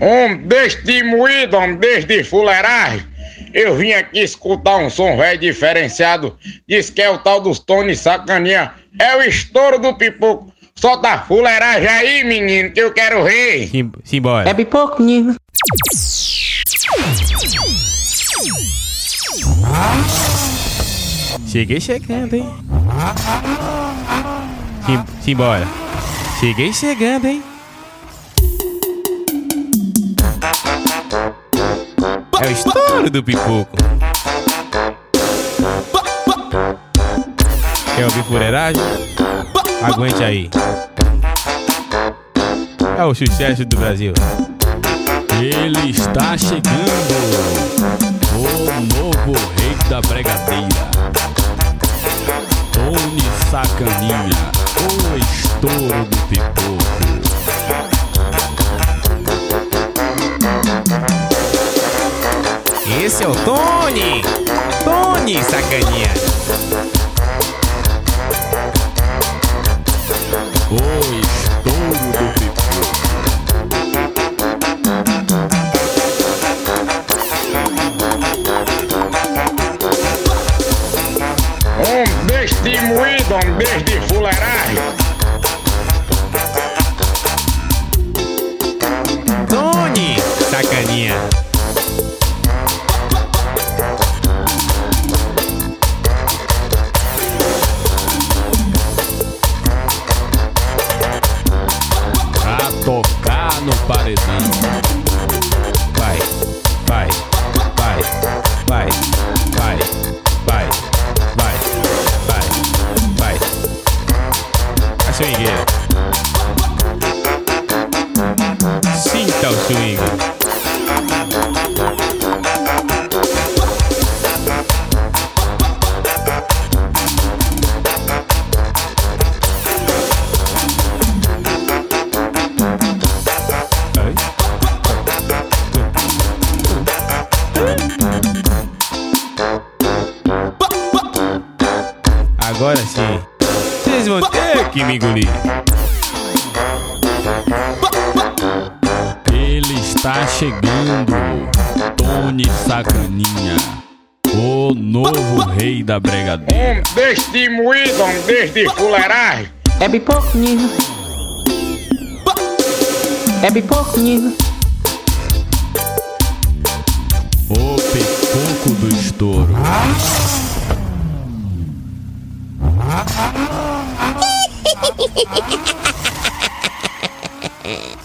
Homem, desde moído, homem, desde fuleiragem. Eu vim aqui escutar um som velho diferenciado. Diz que é o tal dos Tony Sacaninha. É o estouro do pipoco. Solta a fuleiragem aí, menino, que eu quero ver. Sim, simbora. É pipoco, menino. Cheguei chegando, hein? Sim, simbora. Cheguei chegando, hein? É o estouro do pipoco. Quer ouvir fuleiragem? Aguente aí. É o sucesso do Brasil. Ele está chegando, o novo rei da bregadeira. Tony Sacaninha, o estouro do pipoco. Esse é o Tony! Tony, sacaninha! O estouro do pipoco. Moído, homem, desde fuleiragem. Tony, sacaninha! Tocar no paredão. Vai, vai, vai, vai, vai, vai, vai, vai, vai. A swingueira. Sinta o swing. Agora sim, vocês vão ter que me engolir. Ele está chegando, Tony Sacaninha, o novo rei da bregadeira. Homem, desde moído, homem, desde fuleiragem. É menino. É pipoco, Boteco do Estouro.